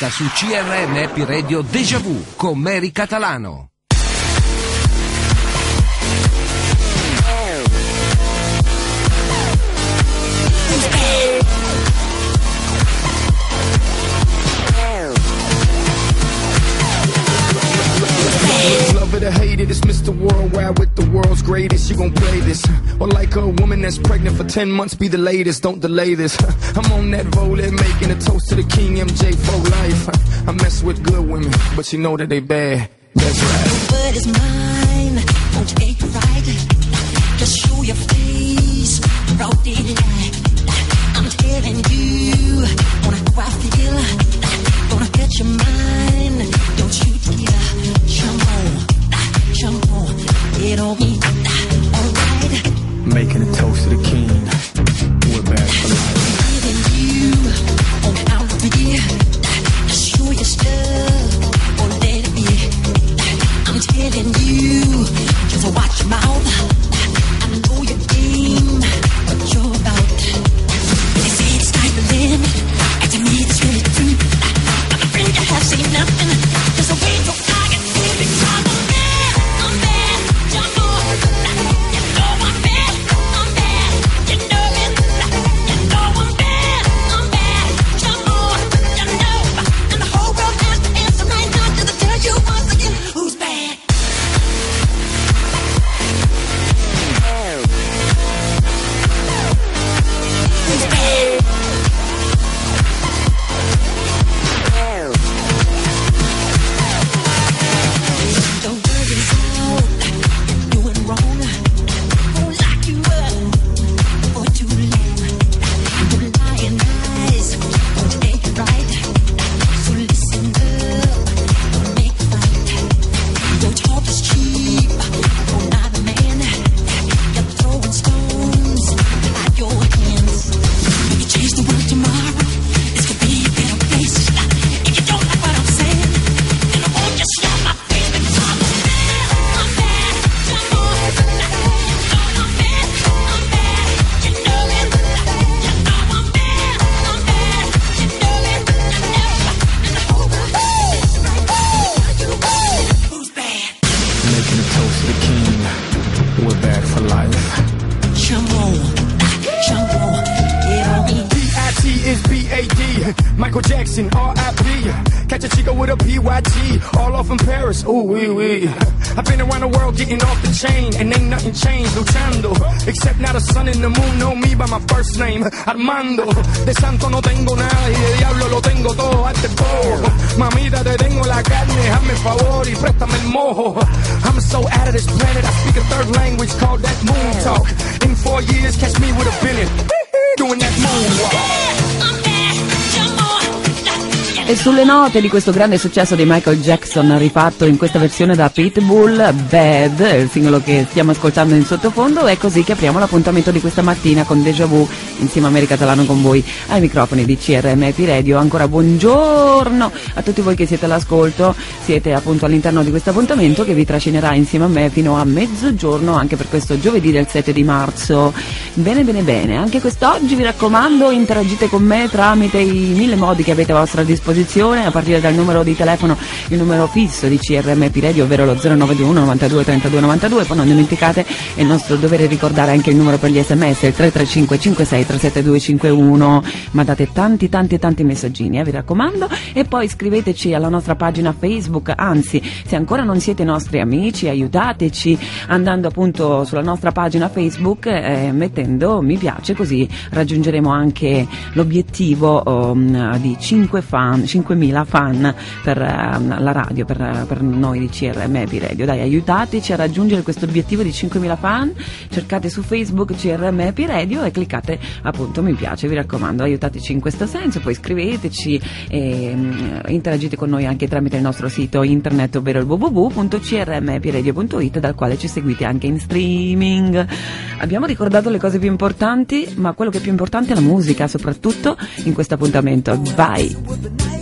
diretta su CRM Happy Radio Deja Vu con Mary Catalano. Love it or hate it, it's Mr. Worldwide with the world's greatest. You gon' play this. Or like a woman that's pregnant for 10 months, be the latest. Don't delay this. I'm on that roller, making a toast to the King MJ for life. I mess with good women, but you know that they bad. That's right. But it's mine, won't take right? Just show your face, broad. I'm telling you, wanna how I feel. Gonna get your mind, get on me. Armando. De santo no tengo nada y de diablo lo tengo todo, hazte poco. Mamita, te tengo la carne, hazme favor y préstame el mojo. I'm so out of this planet, I speak a third language called that moon talk. In four years, catch me with a billion. E sulle note di questo grande successo di Michael Jackson rifatto in questa versione da Pitbull, Bad, il singolo che stiamo ascoltando in sottofondo, è così che apriamo l'appuntamento di questa mattina con Deja Vu insieme a Mary Catalano con voi ai microfoni di CRM Happy Radio. Ancora buongiorno a tutti voi che siete all'ascolto, siete appunto all'interno di questo appuntamento che vi trascinerà insieme a me fino a mezzogiorno anche per questo giovedì del 7 di marzo. Bene bene bene, anche quest'oggi vi raccomando interagite con me tramite i mille modi che avete a vostra disposizione, a partire dal numero di telefono, il numero fisso di CRM Radio, ovvero lo 091 92 32 92, poi non dimenticate è il nostro dovere ricordare anche il numero per gli sms, il 335 56 37251, mandate tanti tanti tanti messaggini, eh, vi raccomando, e poi iscriveteci alla nostra pagina Facebook, anzi se ancora non siete nostri amici aiutateci andando appunto sulla nostra pagina Facebook e mettendo mi piace così raggiungeremo anche l'obiettivo um, di 5 fan, 5.000 fan per um, la radio, per, per noi di CRM Happy Radio. Dai, aiutateci a raggiungere questo obiettivo di 5.000 fan, cercate su Facebook CRM Happy Radio e cliccate appunto mi piace, vi raccomando, aiutateci in questo senso, poi iscriveteci e um, interagite con noi anche tramite il nostro sito internet, ovvero il www.crmhappyradio.it dal quale ci seguite anche in streaming. Abbiamo ricordato le cose più importanti, ma quello che è più importante è la musica, soprattutto in questo appuntamento. Vai!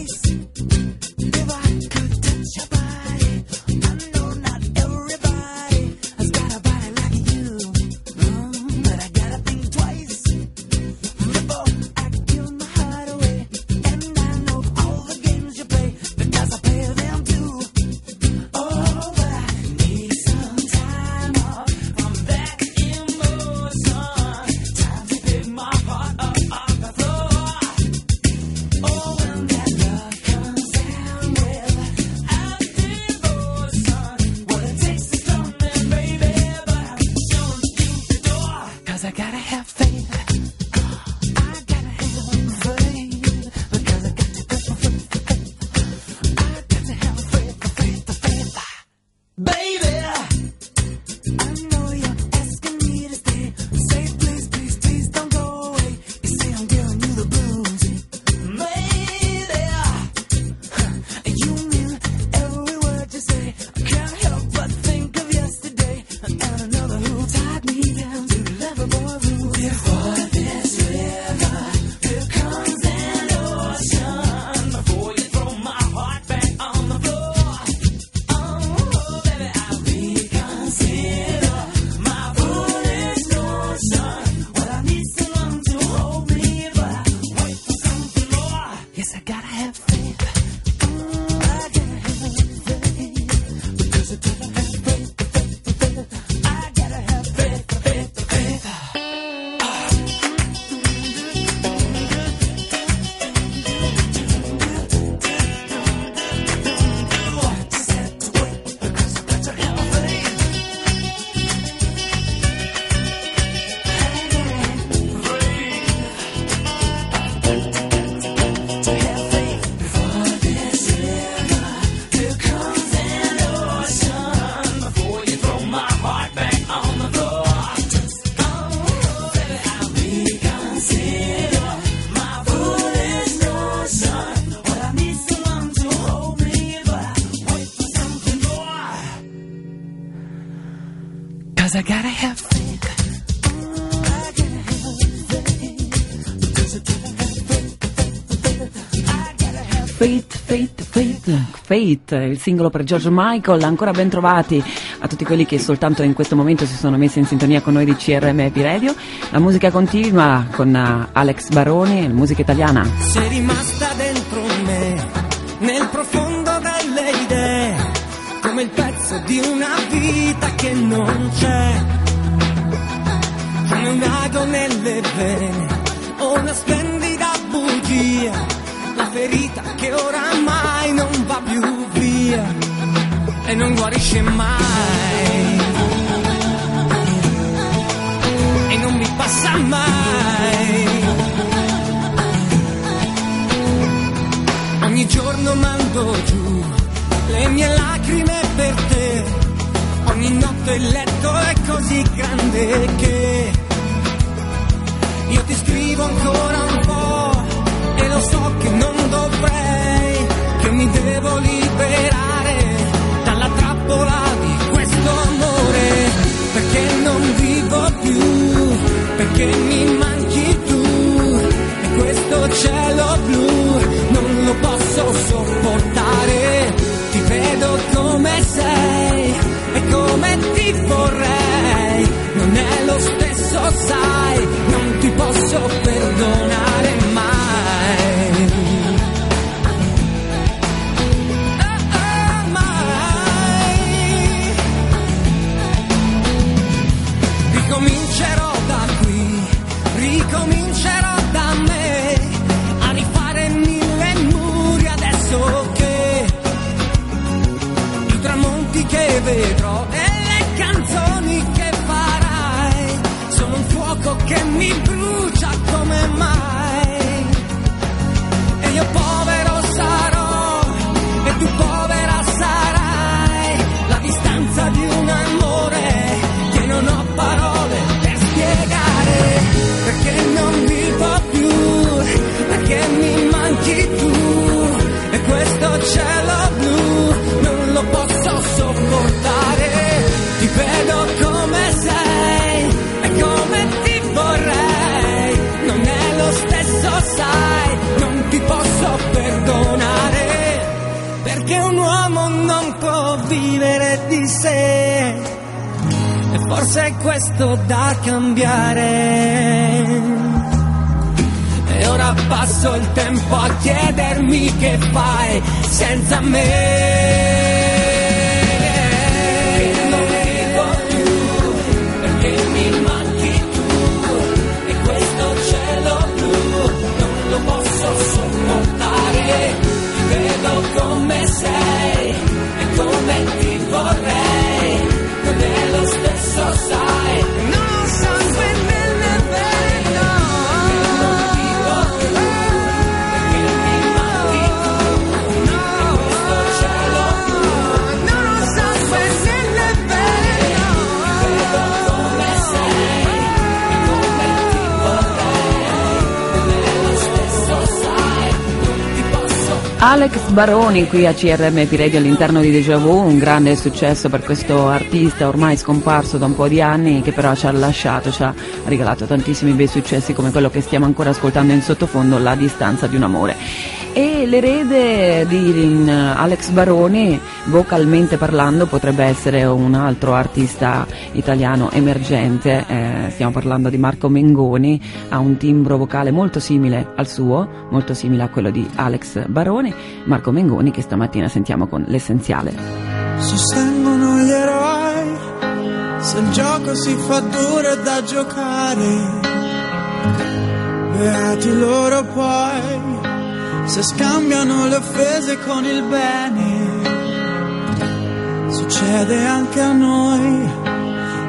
Fate, il singolo per George Michael, ancora ben trovati a tutti quelli che soltanto in questo momento si sono messi in sintonia con noi di CRM Happy Radio. La musica continua con eh, Alex Baroni, musica italiana. Sei rimasta dentro me, nel profondo delle idee, come il pezzo di una vita che non c'è. Come un ago nelle vene, una splendida bugia, la ferita che oramai e non guarisce mai. E non mi passa mai. Ogni giorno mando giù le mie lacrime per te. Ogni notte il letto è così grande che io ti scrivo ancora un po' e lo so che non dovrei, perché non vivo più, perché mi manchi tu? E questo cielo blu non lo posso sopportare. Ti vedo come sei e come ti vorrei, non è lo stesso, sai, non ti posso perdonare E forse è questo da cambiare. E ora passo il tempo a chiedermi che fai senza me. Alex Baroni qui a CRM Radio all'interno di Deja Vu, un grande successo per questo artista ormai scomparso da un po' di anni che però ci ha lasciato, ci ha regalato tantissimi bei successi come quello che stiamo ancora ascoltando in sottofondo, La distanza di un amore. E l'erede di Alex Baroni, vocalmente parlando, potrebbe essere un altro artista italiano emergente. Eh, stiamo parlando di Marco Mengoni, ha un timbro vocale molto simile al suo, molto simile a quello di Alex Baroni. Marco Mengoni che stamattina sentiamo con l'essenziale. Sostengono gli eroi, se il gioco si fa duro è da giocare. Beati loro poi, se scambiano le offese con il bene. Succede anche a noi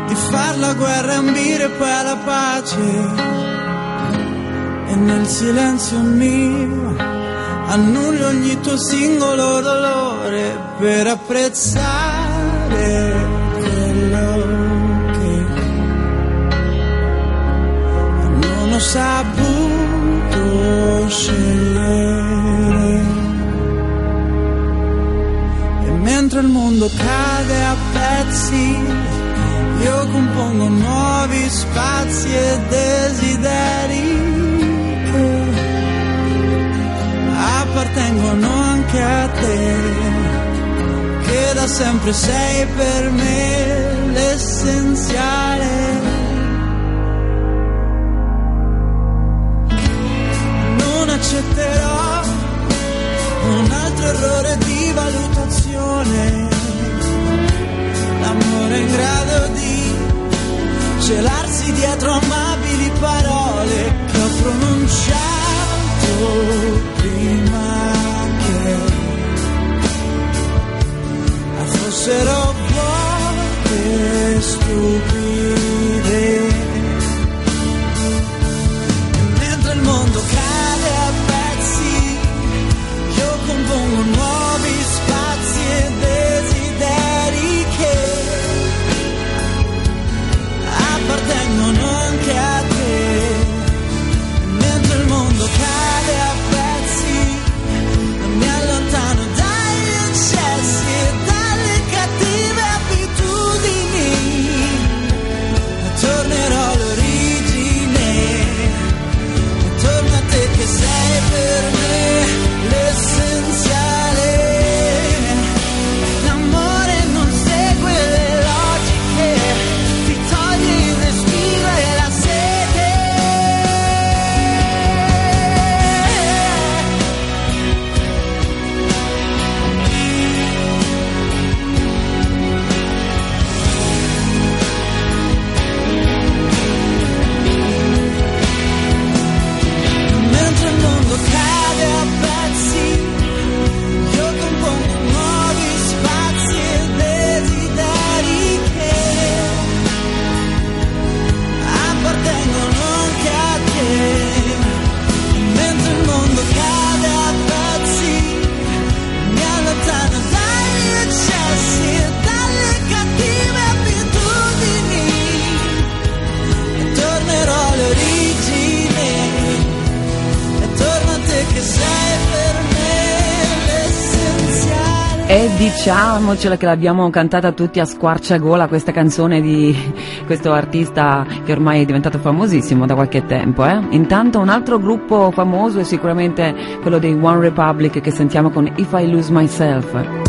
di far la guerra e ambire poi alla pace. E nel silenzio mio annullo ogni tuo singolo dolore per apprezzare quello che non ho saputo scegliere. Mentre il mondo cade a pezzi, io compongo nuovi spazi e desideri appartengono anche a te, che da sempre sei per me l'essenziale. Non accetterò un altro errore di valutazione, l'amore in grado di celarsi dietro amabili parole che ho pronunciato prima che fossero vuote stupide. Diciamocela che l'abbiamo cantata tutti a squarciagola questa canzone di questo artista che ormai è diventato famosissimo da qualche tempo. Eh? Intanto un altro gruppo famoso è sicuramente quello dei One Republic che sentiamo con If I Lose Myself.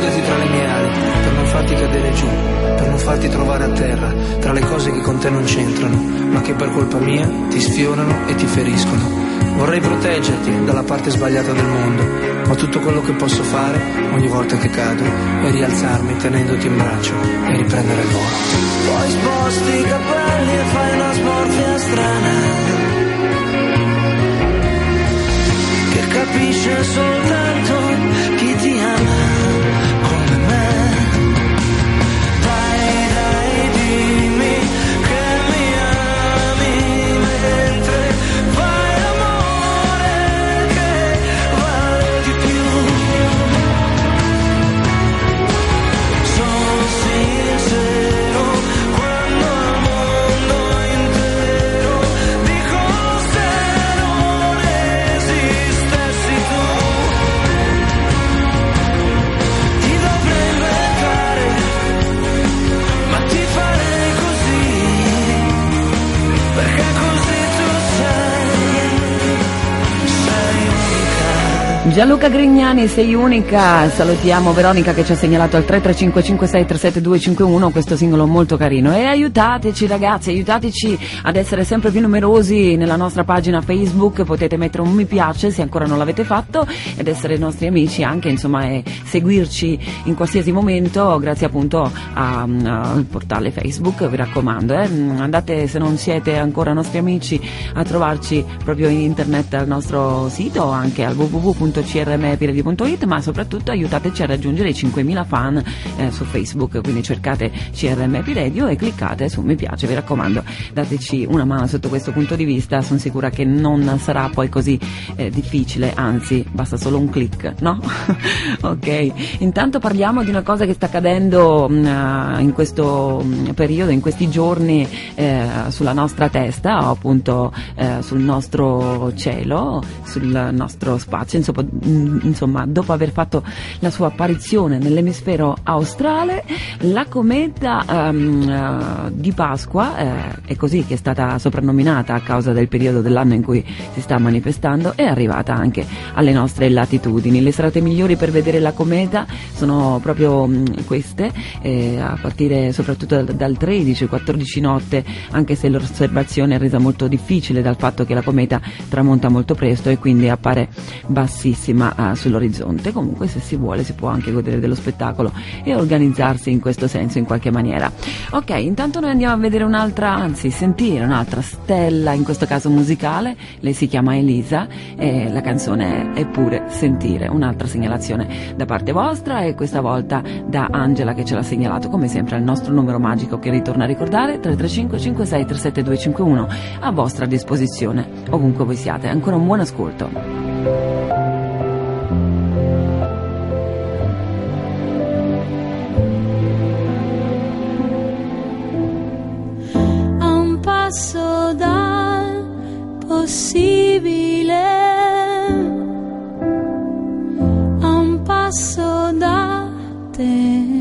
Nasconderti tra le mie ali, per non farti cadere giù, per non farti trovare a terra, tra le cose che con te non c'entrano, ma che per colpa mia ti sfiorano e ti feriscono. Vorrei proteggerti dalla parte sbagliata del mondo, ma tutto quello che posso fare ogni volta che cado è rialzarmi tenendoti in braccio e riprendere il volo. poi sposti i capelli e fai una smorfia strana capisce soltanto Gianluca Grignani, sei unica, salutiamo Veronica che ci ha segnalato al 33556372251 questo singolo molto carino. E aiutateci ragazzi, aiutateci ad essere sempre più numerosi nella nostra pagina Facebook, potete mettere un mi piace se ancora non l'avete fatto ed essere nostri amici anche insomma e seguirci in qualsiasi momento grazie appunto al portale Facebook, vi raccomando, eh. andate se non siete ancora nostri amici a trovarci proprio in internet al nostro sito anche al www.crmpiredi.it ma soprattutto aiutateci a raggiungere i 5.000 fan eh, su Facebook, quindi cercate CRM e cliccate su mi piace, vi raccomando, dateci una mano sotto questo punto di vista, sono sicura che non sarà poi così eh, difficile, anzi basta solo un click, no? ok, intanto parliamo di una cosa che sta accadendo eh, in questo mh, periodo, in questi giorni eh, sulla nostra testa appunto eh, sul nostro cielo, sul nostro spazio, insomma mm, insomma, dopo aver fatto la sua apparizione nell'emisfero australe, la cometa ehm, eh, di Pasqua, eh, è così che è stata soprannominata a causa del periodo dell'anno in cui si sta manifestando, è arrivata anche alle nostre latitudini. Le serate migliori per vedere la cometa sono proprio mh, queste, eh, a partire soprattutto dal, dal 13-14 notte, anche se l'osservazione è resa molto difficile dal fatto che la cometa tramonta molto presto e quindi appare bassissima ah, sull'orizzonte. Comunque se si vuole si può anche godere dello spettacolo e organizzarsi in questo senso in qualche maniera. Ok, intanto noi andiamo a vedere un'altra, anzi sentire un'altra stella, in questo caso musicale, lei si chiama Elisa e la canzone è Eppure Sentire, un'altra segnalazione da parte vostra e questa volta da Angela che ce l'ha segnalato come sempre al nostro numero magico che ritorna a ricordare 335 56 37 251 a vostra disposizione ovunque voi siate. Ancora un buon ascolto. Possibile, a un passo da te.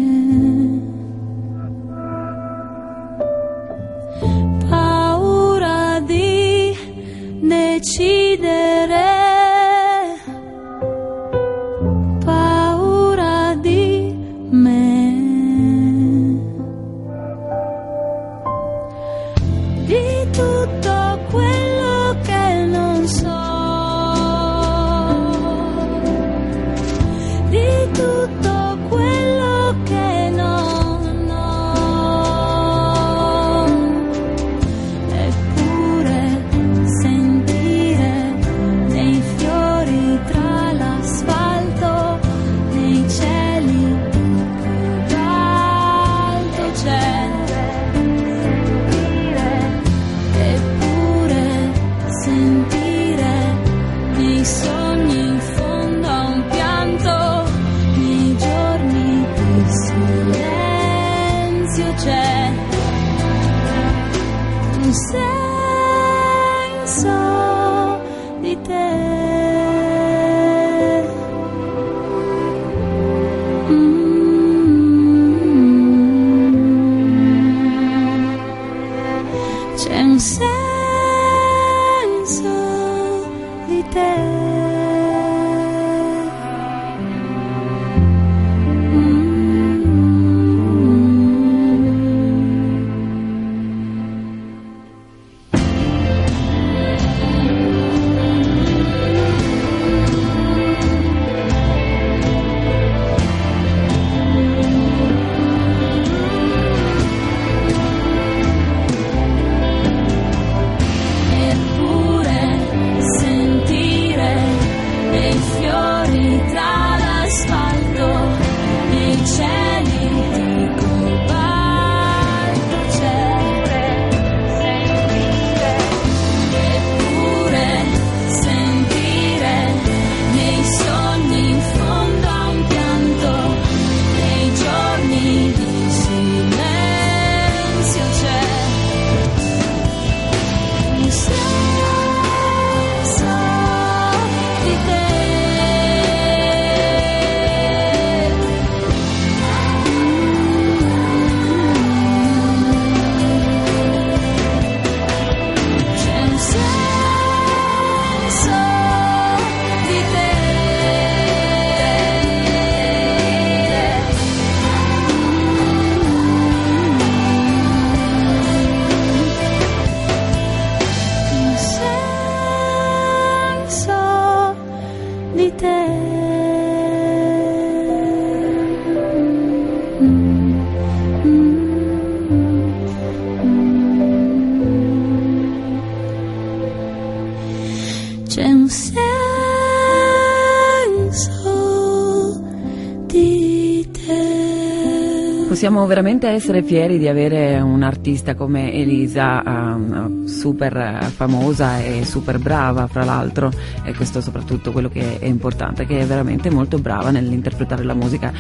Possiamo veramente essere fieri di avere un'artista come Elisa, ehm, super famosa e super brava, fra l'altro, e questo soprattutto quello che è importante, che è veramente molto brava nell'interpretare la musica,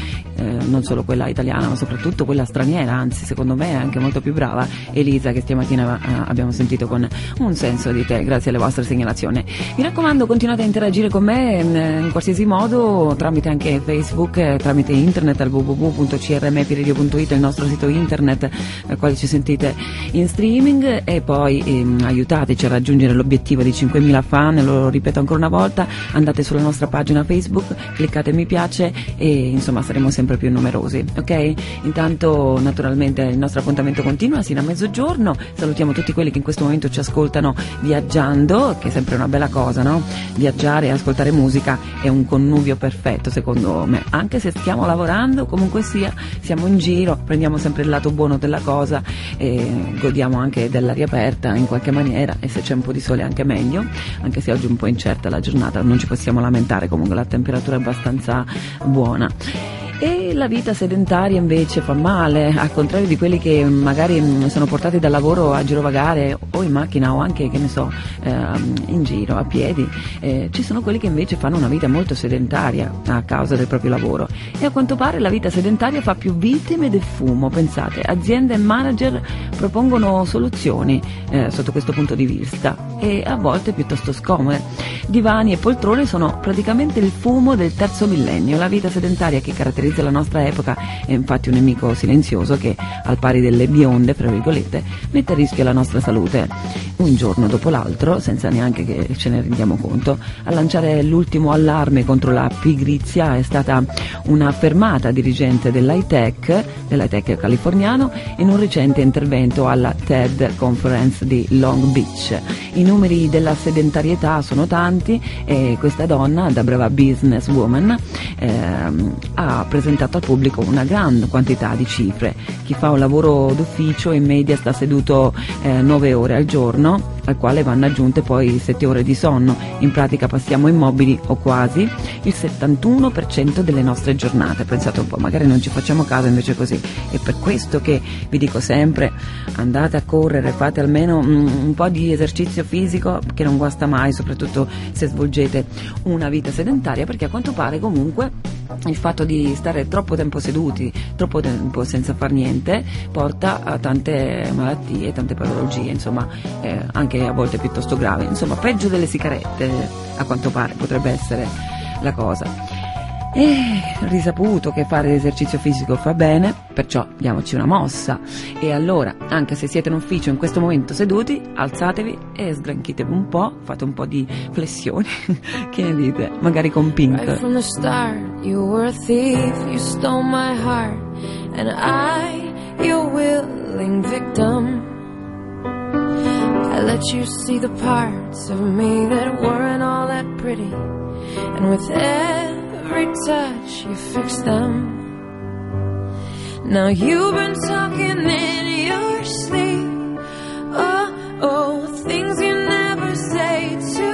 non solo quella italiana, ma soprattutto quella straniera, anzi secondo me è anche molto più brava Elisa che stamattina eh, abbiamo sentito con un senso di te, grazie alle vostre segnalazioni. Mi raccomando, continuate a interagire con me in, in qualsiasi modo, tramite anche Facebook, eh, tramite internet al www.crmpradio.it, il nostro sito internet al quale ci sentite in streaming e poi ehm, aiutateci a raggiungere l'obiettivo di 5.000 fan, lo ripeto ancora una volta, andate sulla nostra pagina Facebook, cliccate mi piace e insomma saremo sempre più numerosi, ok? Intanto naturalmente il nostro appuntamento continua sino a mezzogiorno, salutiamo tutti quelli che in questo momento ci ascoltano viaggiando, che è sempre una bella cosa, no? Viaggiare e ascoltare musica è un connubio perfetto secondo me, anche se stiamo lavorando, comunque sia, siamo in giro, prendiamo sempre il lato buono della cosa e godiamo anche dell'aria aperta in qualche maniera e se c'è un po' di sole anche meglio, anche se oggi è un po' incerta la giornata, non ci possiamo lamentare, comunque la temperatura è abbastanza buona. E la vita sedentaria invece fa male, al contrario di quelli che magari sono portati dal lavoro a girovagare o in macchina o anche, che ne so, ehm, in giro, a piedi. Eh, ci sono quelli che invece fanno una vita molto sedentaria a causa del proprio lavoro. E a quanto pare la vita sedentaria fa più vittime del fumo. Pensate, aziende e manager propongono soluzioni eh, sotto questo punto di vista e a volte piuttosto scomode. Divani e poltrone sono praticamente il fumo del terzo millennio. La vita sedentaria che caratterizza la nostra epoca è infatti un nemico silenzioso che, al pari delle bionde, fra virgolette, mette a rischio la nostra salute. Un giorno dopo l'altro, senza neanche che ce ne rendiamo conto, a lanciare l'ultimo allarme contro la pigrizia è stata una fermata dirigente dell'high tech californiano, in un recente intervento alla TED Conference di Long Beach. I numeri della sedentarietà sono tanti e questa donna, da brava businesswoman, ehm, ha presentato al pubblico una grande quantità di cifre. Chi fa un lavoro d'ufficio in media sta seduto eh, 9 ore al giorno, al quale vanno aggiunte poi 7 ore di sonno. In pratica passiamo immobili o quasi il 71% delle nostre giornate. Pensate un po', magari non ci facciamo caso invece così. È per questo che vi dico sempre andate a correre, fate almeno mm, un po' di esercizio fisico che non guasta mai, soprattutto se svolgete una vita sedentaria, perché a quanto pare comunque il fatto di stare troppo tempo seduti, troppo tempo senza far niente, porta a tante malattie, tante patologie, insomma, eh, anche a volte piuttosto gravi. Insomma, peggio delle sigarette, a quanto pare, potrebbe essere la cosa. E risaputo che fare esercizio fisico fa bene, perciò diamoci una mossa. E allora, anche se siete in ufficio in questo momento seduti, alzatevi e sgranchitevi un po', fate un po' di flessioni. che ne dite? Magari con Pink. Right from the start, you were a thief, you stole my heart, and I, your willing victim. I let you see the parts of me that weren't all that pretty, and with every touch, you fix them. Now you've been talking in your sleep. Oh, oh, things you never say to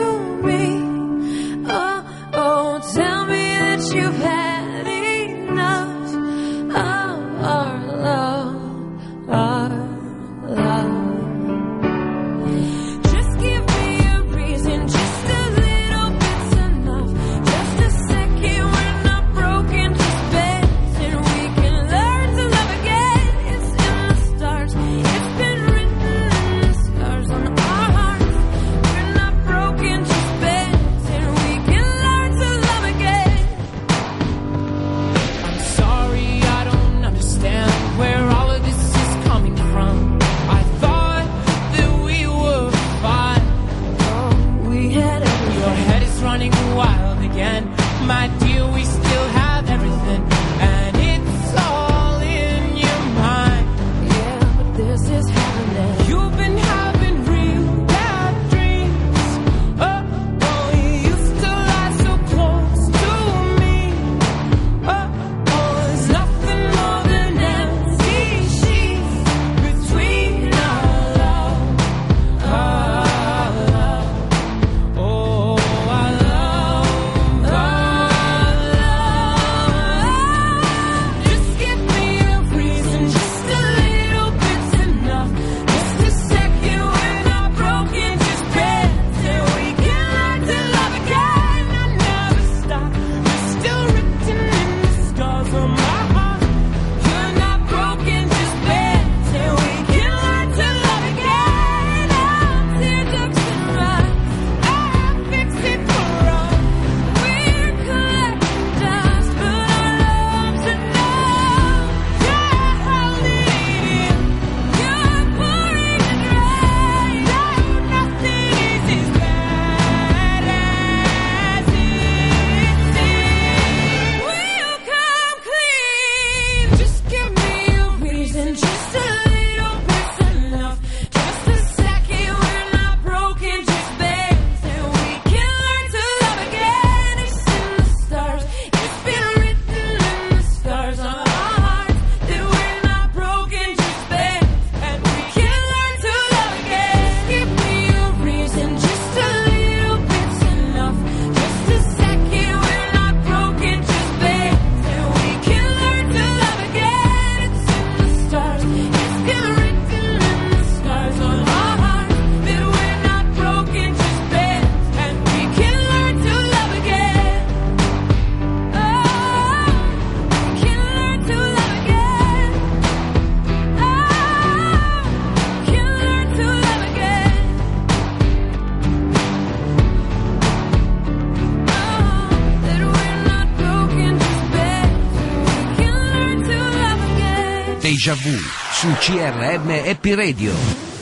CRM Happy Radio.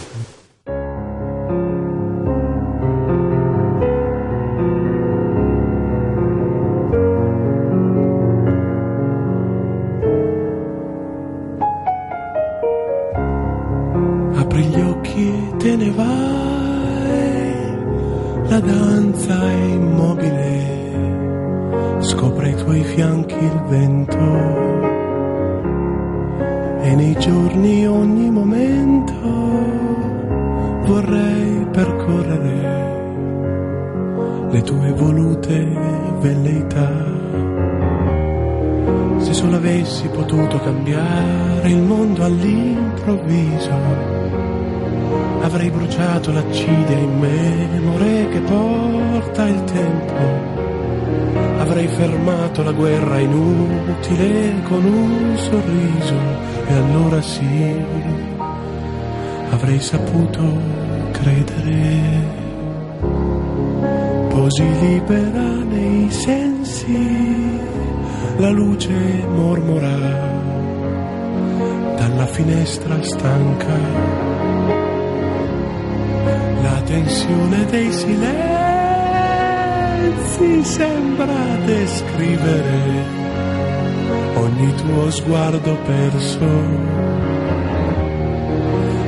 Sguardo perso.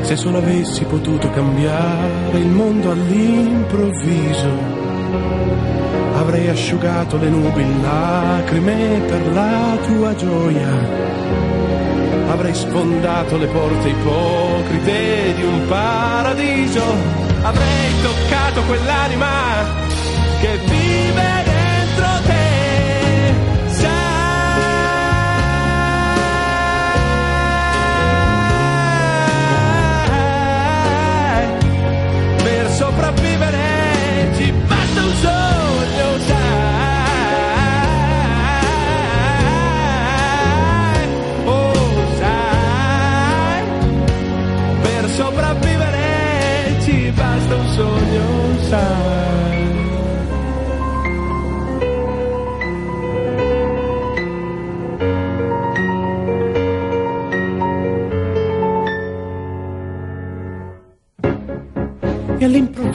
Se solo avessi potuto cambiare il mondo all'improvviso, avrei asciugato le nubi in lacrime per la tua gioia. Avrei sfondato le porte ipocrite di un paradiso. Avrei toccato quell'anima che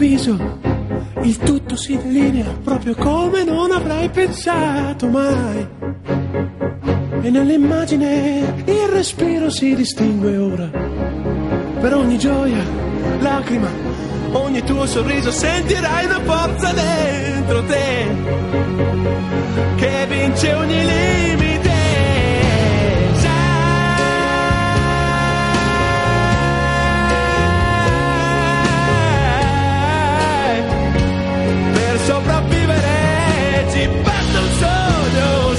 all'improvviso il tutto si delinea proprio come non avrei pensato mai. E nell'immagine il respiro si distingue ora. Per ogni gioia, lacrima, ogni tuo sorriso sentirai una forza dentro te che vince ogni limite. Sopravvivere ci basta un sogno,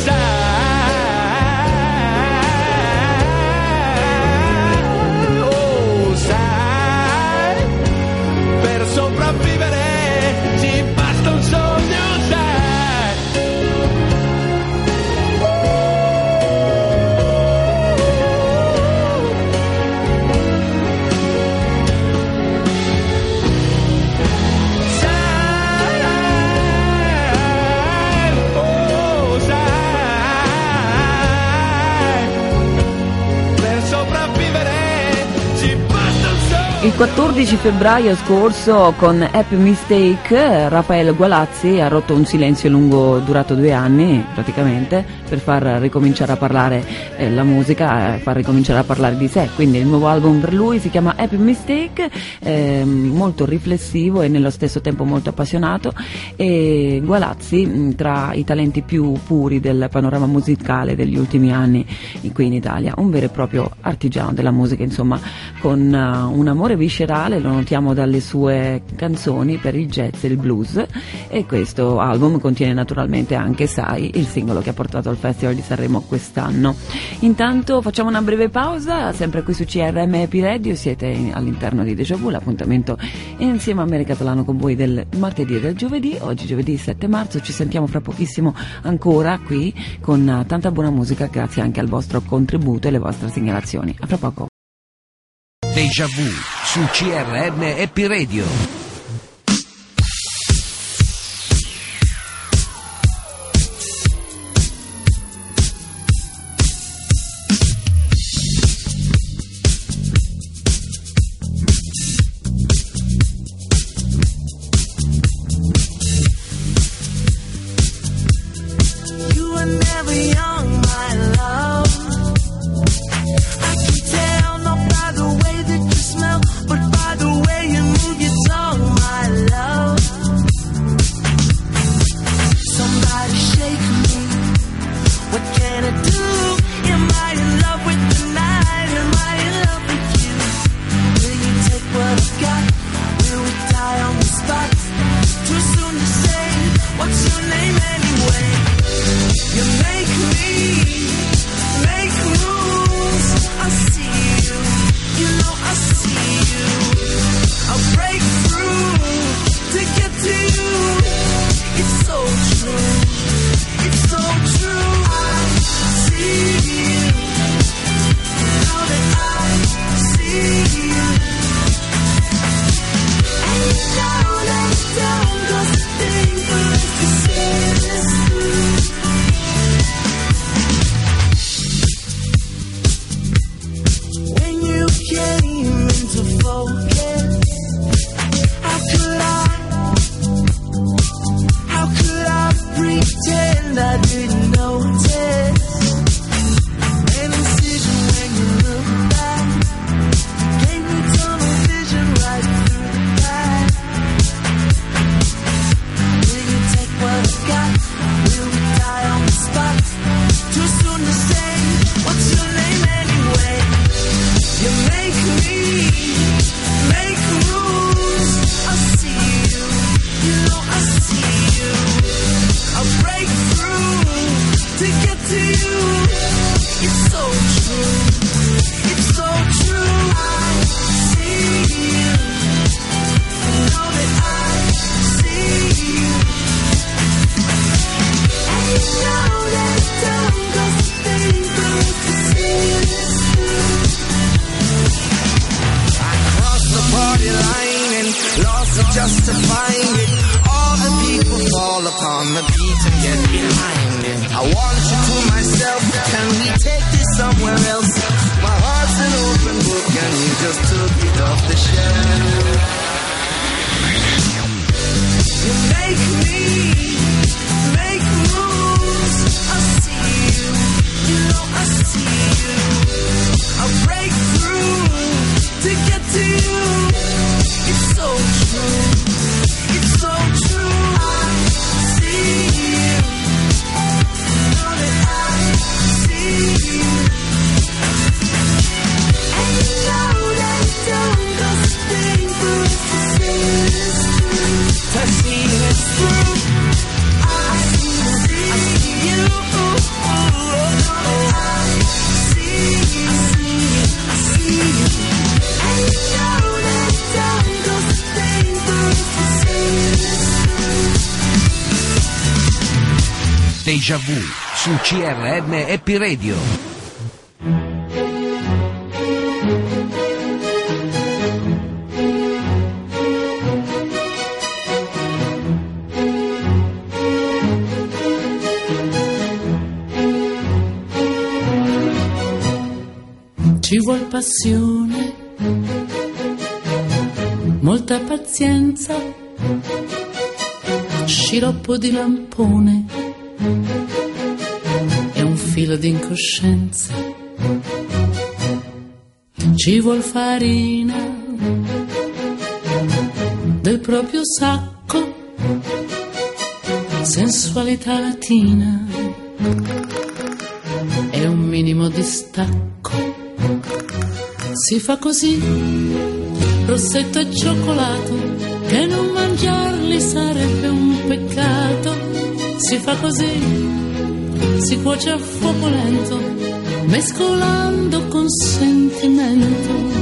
14 febbraio scorso con Happy Mistake Raffaele Gualazzi ha rotto un silenzio lungo durato due anni praticamente per far ricominciare a parlare eh, la musica, eh, far ricominciare a parlare di sé. Quindi il nuovo album per lui si chiama Happy Mistake, ehm, molto riflessivo e nello stesso tempo molto appassionato. E Gualazzi mh, tra i talenti più puri del panorama musicale degli ultimi anni qui in Italia, un vero e proprio artigiano della musica, insomma, con uh, un amore viscerale, lo notiamo dalle sue canzoni per il jazz e il blues. E questo album contiene naturalmente anche Sai, il singolo che ha portato al Festival di Sanremo quest'anno. Intanto facciamo una breve pausa, sempre qui su CRM Happy Radio, siete in- all'interno di Deja Vu, l'appuntamento insieme a Mary Catalano con voi del martedì e del giovedì, oggi giovedì 7 marzo, ci sentiamo fra pochissimo ancora qui con uh, tanta buona musica grazie anche al vostro contributo e alle vostre segnalazioni. A fra poco. Deja Vu su CRM Happy Radio. CRM Happy Radio. Ci vuol passione, molta pazienza, sciroppo di lampone d'incoscienza. Ci vuol farina del proprio sacco, sensualità latina e un minimo di stacco. Si fa così, rossetto e cioccolato, che non mangiarli sarebbe un peccato. Si fa così si cuoce a fuoco lento, mescolando con sentimento.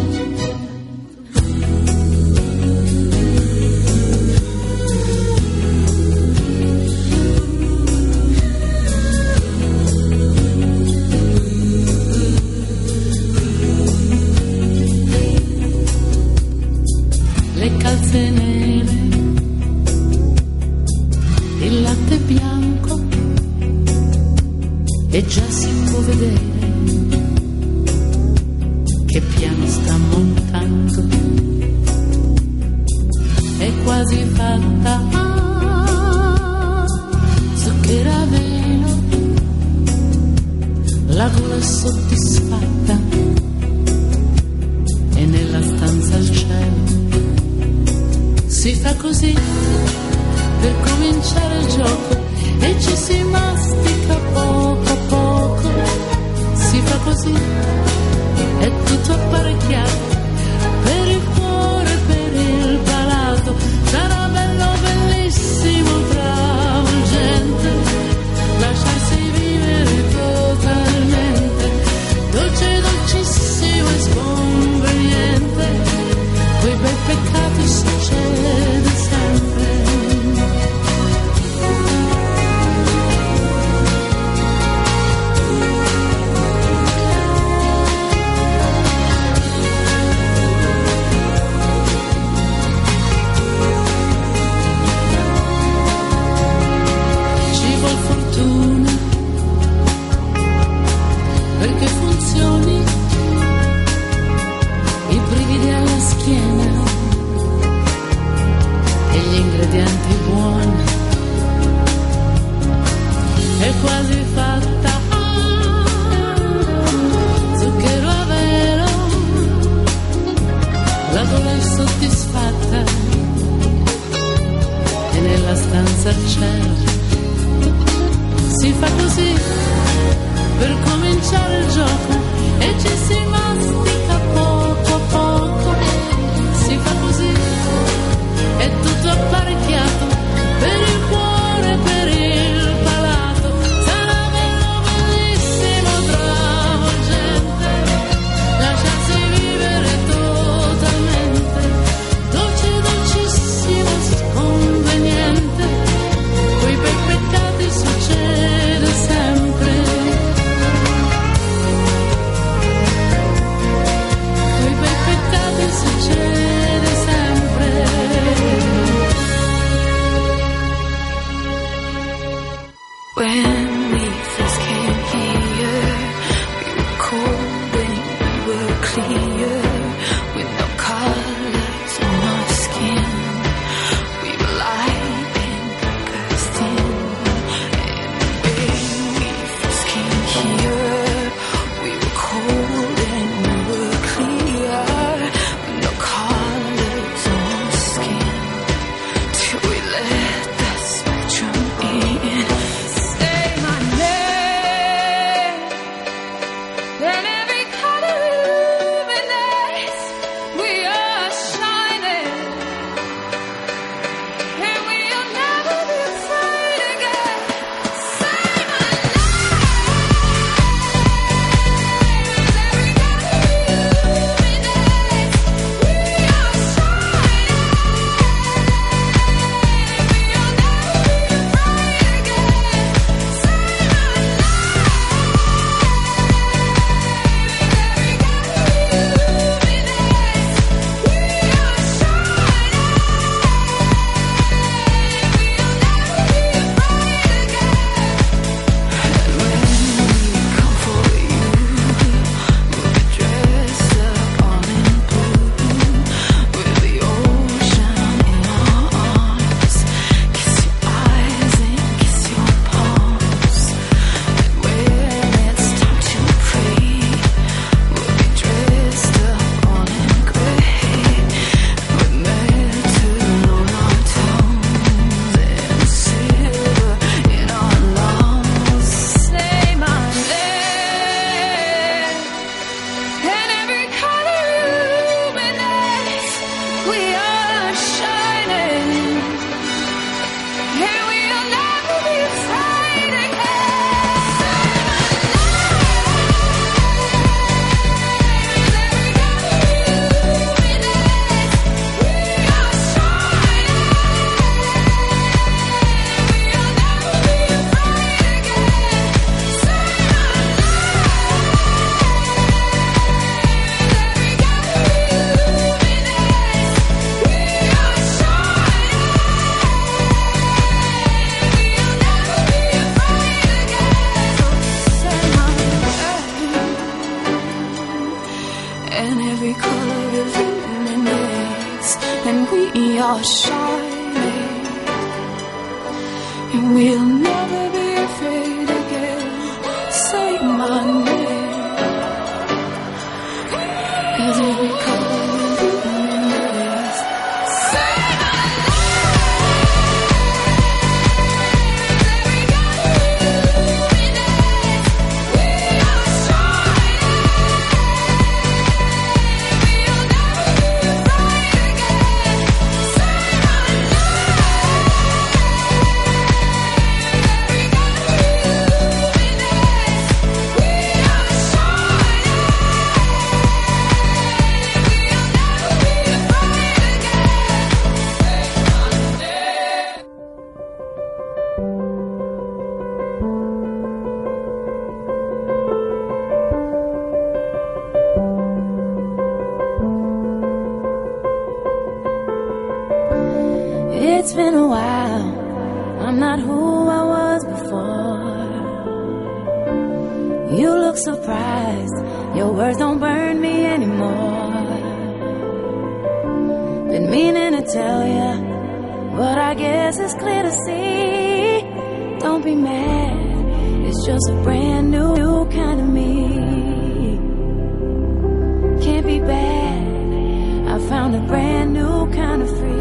found a brand new kind of free.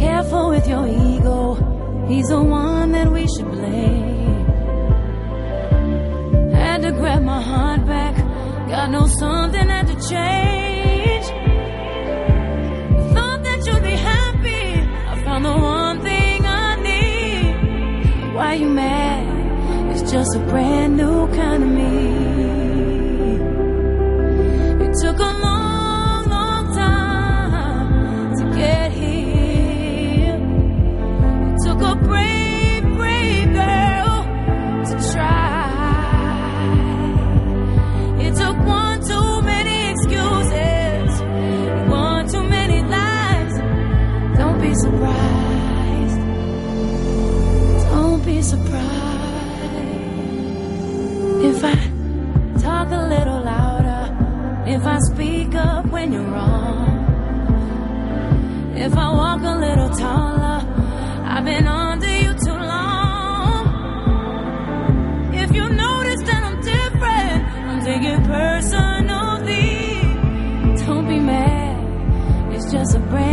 Careful with your ego, he's the one that we should blame. Had to grab my heart back, God knows something had to change. Thought that you'd be happy, I found the one thing I need. Why you mad? It's just a brand new kind of me. if I walk a little taller. I've been under you too long. If you notice that I'm different, I'm taking personally. Don't be mad, it's just a brand.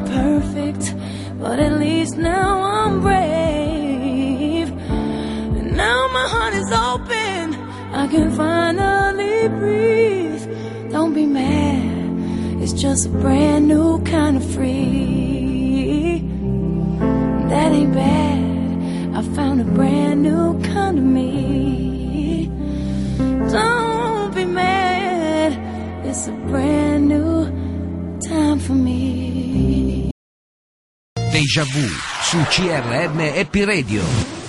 be perfect, but at least now I'm brave. And now my heart is open, I can finally breathe. Don't be mad, it's just a brand new kind of Deja vu su CRM Happy Radio.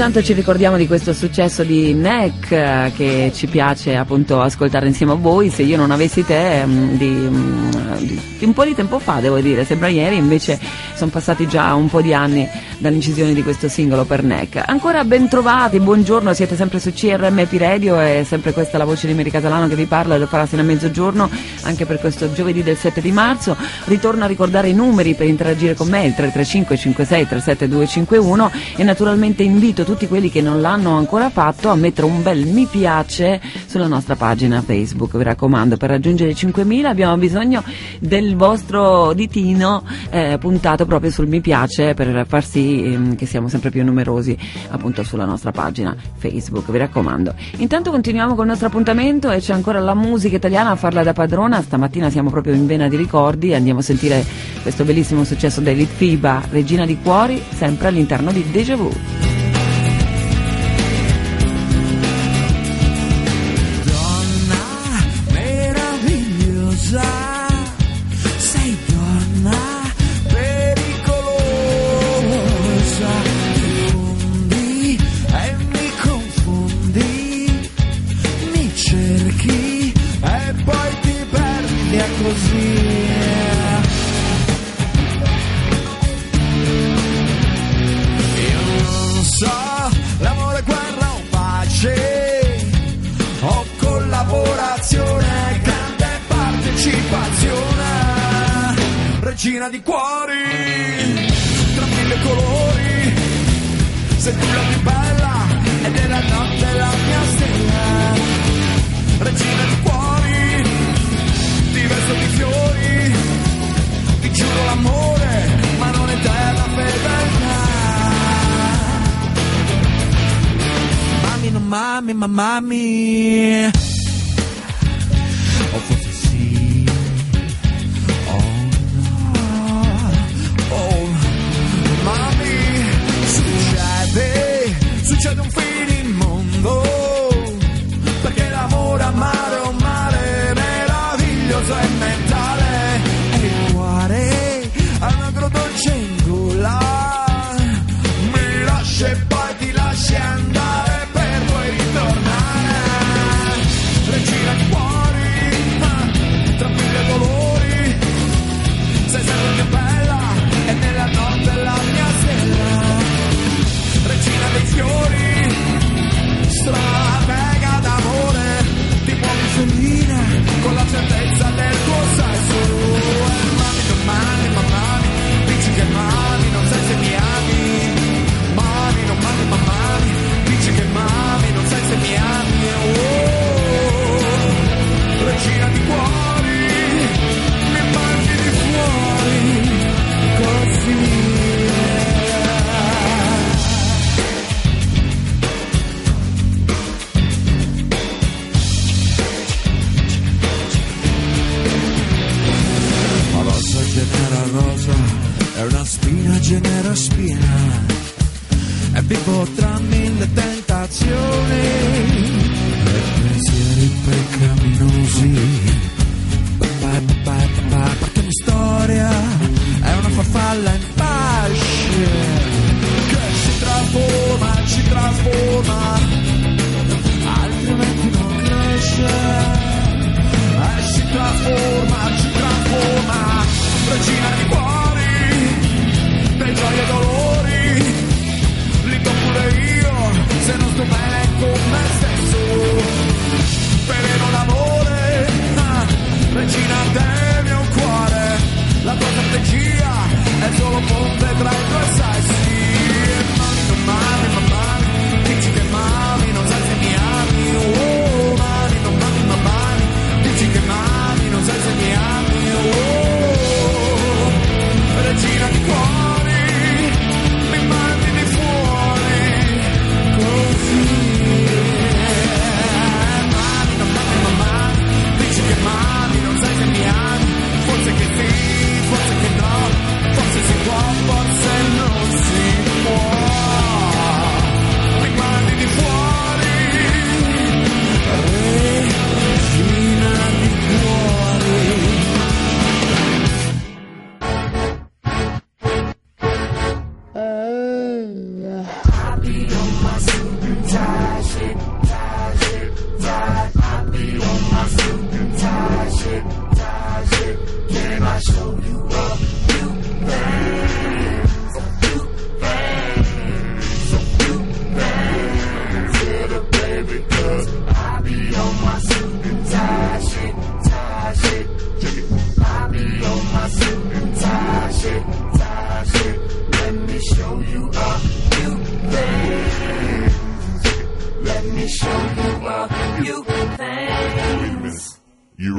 Tanto ci ricordiamo di questo successo di Neck eh, che ci piace appunto ascoltare insieme a voi, se io non avessi te mm, mm, di- di un po' di tempo fa devo dire, sembra ieri, invece sono passati già un po' di anni dall'incisione di questo singolo per Neck. Ancora ben trovati, buongiorno, siete sempre su CRMP Radio e sempre questa la voce di Mary Catalano che vi parla e lo farà fino a mezzogiorno anche per questo giovedì del 7 di marzo. Ritorno a ricordare i numeri per interagire con me, il 335 56 37 251 e naturalmente invito quelli che non l'hanno ancora fatto a mettere un bel mi piace sulla nostra pagina Facebook, vi raccomando, per raggiungere i 5000 abbiamo bisogno del vostro ditino eh, puntato proprio sul mi piace per far sì ehm, che siamo sempre più numerosi appunto sulla nostra pagina Facebook, vi raccomando. Intanto continuiamo con il nostro appuntamento e c'è ancora la musica italiana a farla da padrona, stamattina siamo proprio in vena di ricordi, andiamo a sentire questo bellissimo successo di Elite Fiba, Regina di Cuori, sempre all'interno di Deja Vu.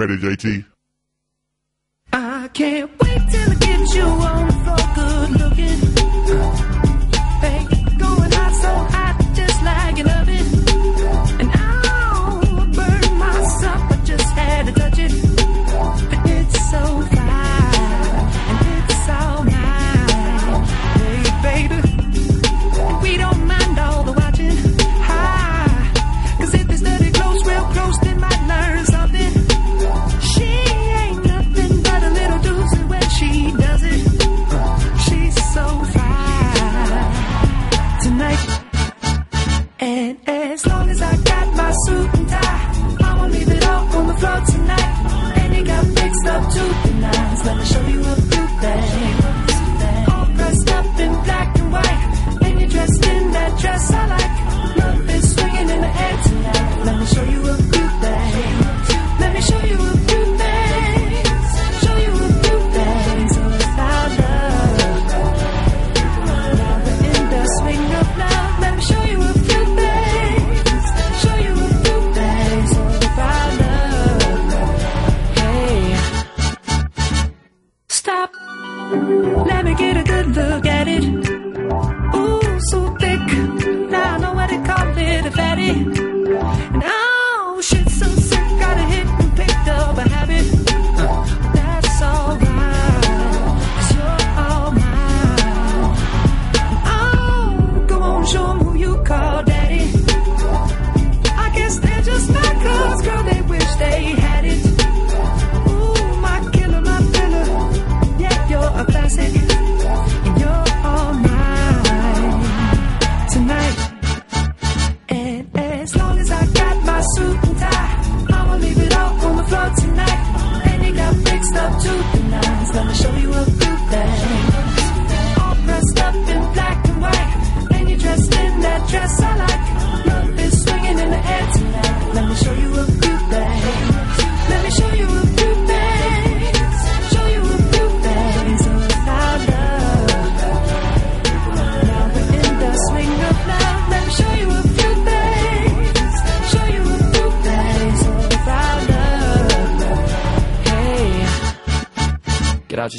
ready, JT?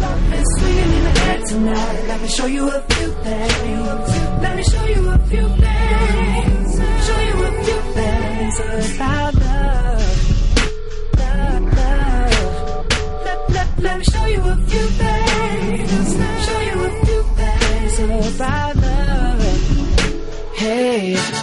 Love is swinging in the air tonight. Let me show you a few things. Let me show you a few things. Show you a few things about love. Love, love. Let, let, let me show you a few things. Show you a few things about love. Hey.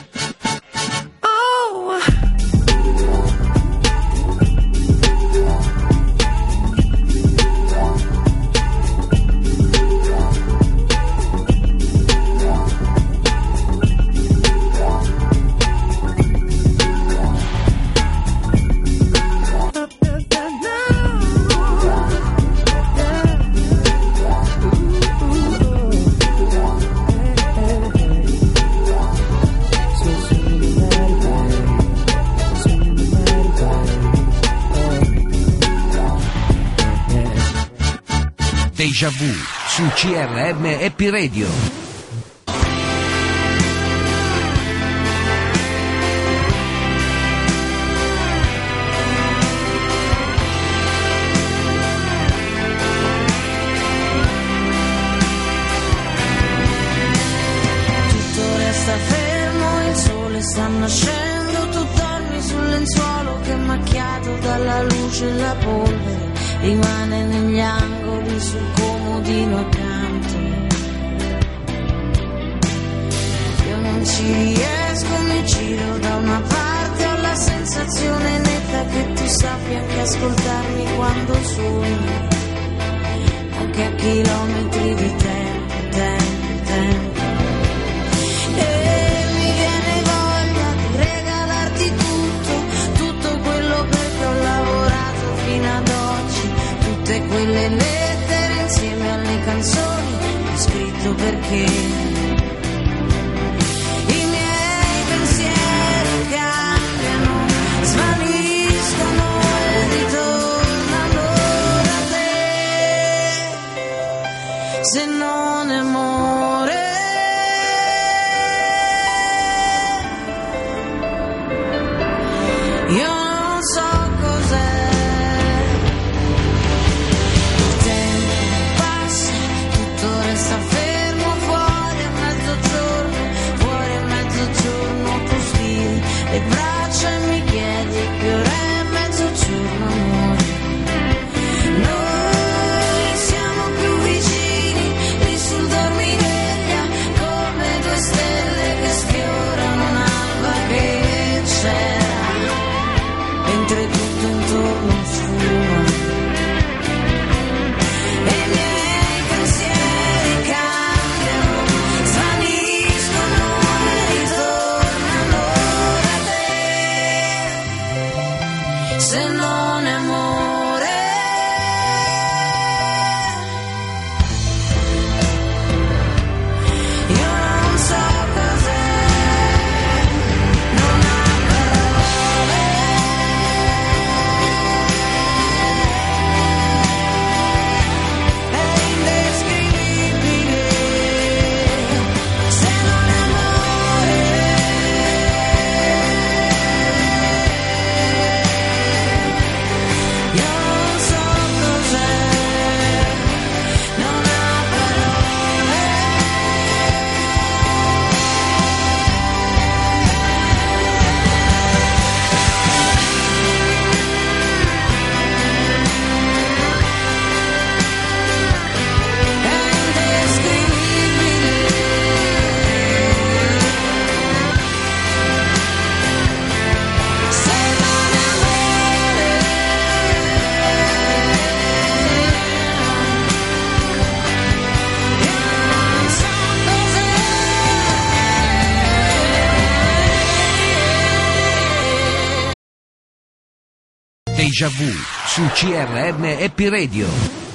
Macchiato dalla luce e la polvere, rimane negli angoli sul comodino accanto. Io non ci riesco, mi giro da una parte, ho la sensazione netta che tu sappia anche ascoltarmi quando suoni, anche a chilometri di tempo, tempo, tempo. Quelle alle canzoni ho scritto perché Deja Vu su CRM Happy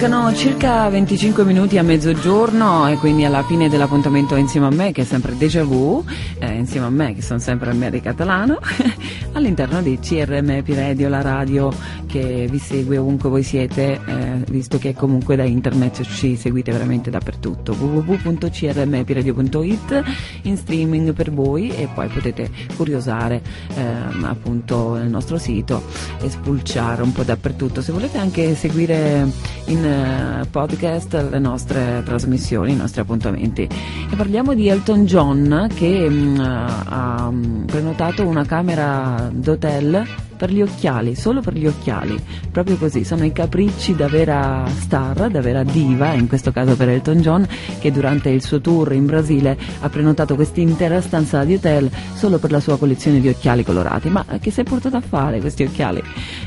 Mancano circa 25 minuti a mezzogiorno e quindi alla fine dell'appuntamento insieme a me, che è sempre Deja Vu, eh, insieme a me che sono sempre Mary Catalano, all'interno di CRM Radio, la radio che vi segue ovunque voi siete, eh, visto che comunque da internet ci seguite veramente dappertutto, www.crmpiradio.it in streaming per voi e poi potete curiosare ehm, appunto nel nostro sito e spulciare un po' dappertutto. Se volete anche seguire in eh, podcast le nostre trasmissioni, i nostri appuntamenti. E parliamo di Elton John che mm, ha prenotato una camera d'hotel per gli occhiali, solo per gli occhiali, proprio così, sono i capricci da vera star, da vera diva, in questo caso per Elton John, che durante il suo tour in Brasile ha prenotato quest'intera stanza di hotel solo per la sua collezione di occhiali colorati. Ma che si è portato a fare questi occhiali